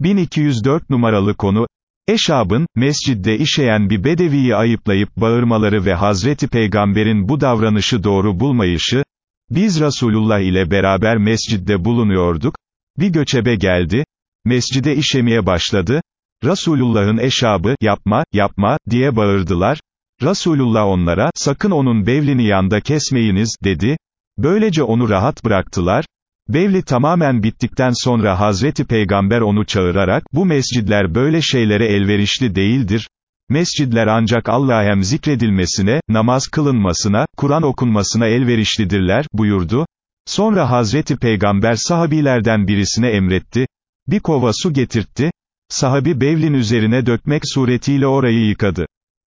1204 numaralı konu, Eşab'ın, mescidde işeyen bir bedeviyi ayıplayıp bağırmaları ve Hazreti Peygamber'in bu davranışı doğru bulmayışı, biz Resulullah ile beraber mescidde bulunuyorduk, bir göçebe geldi, mescide işemeye başladı, Resulullah'ın eşabı, yapma, yapma, diye bağırdılar, Resulullah onlara, sakın onun bevlini yanda kesmeyiniz, dedi, böylece onu rahat bıraktılar, Bevli tamamen bittikten sonra Hazreti Peygamber onu çağırarak, bu mescidler böyle şeylere elverişli değildir, mescidler ancak Allah'a hem zikredilmesine, namaz kılınmasına, Kur'an okunmasına elverişlidirler, buyurdu, sonra Hazreti Peygamber sahabilerden birisine emretti, bir kova su getirtti, sahabi Bevlin üzerine dökmek suretiyle orayı yıkadı.